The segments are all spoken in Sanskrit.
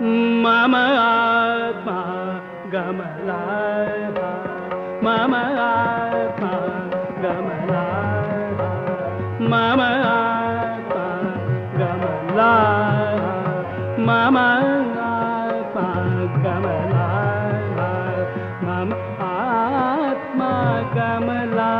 मम आत्मा गमला मम आत्मा गमला मम आत्मा गमला मम आत्मा गमला मम आत्मा गमला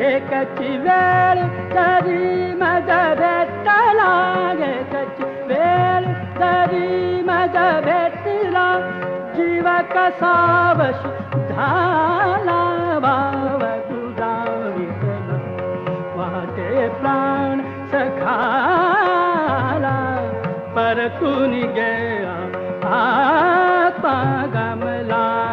एकची वेळ तरी मज भेटला एकची वेळ तरी मज भेटला जीव कसा वश झाला भाव तुझा प्राण सखाला गया, आत्मा गमला।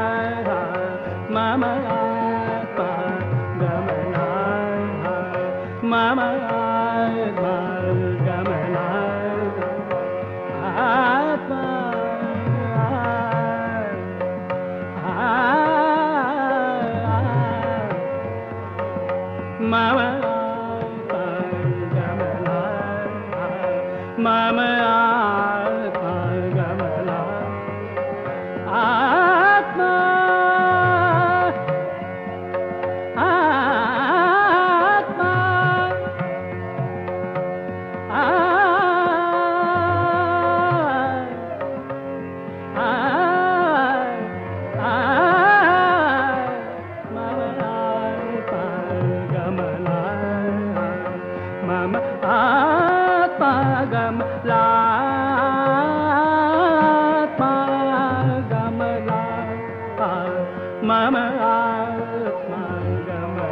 आत्मा गमला मम आत्मा गमला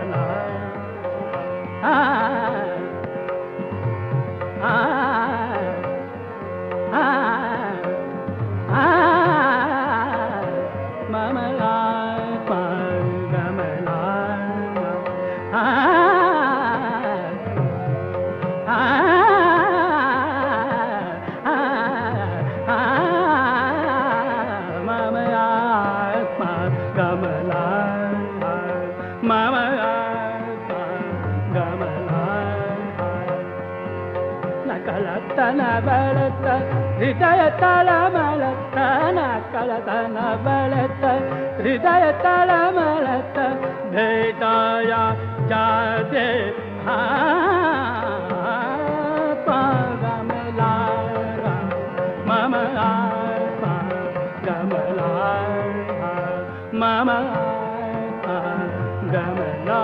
मम गमला हृदय तारालना कल हृदय तारामर भे गमार मम पा गमला गमला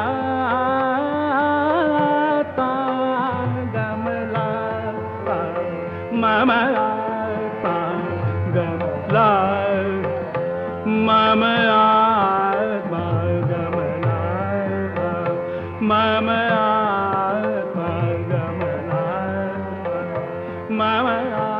mama.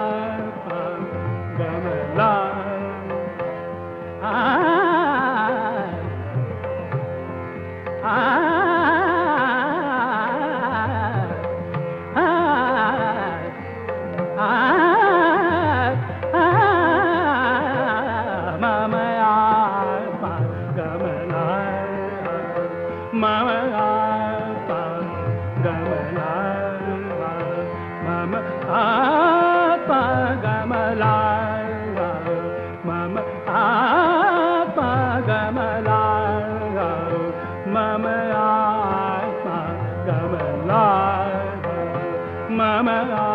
Come on.